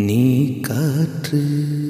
நீ காற்று.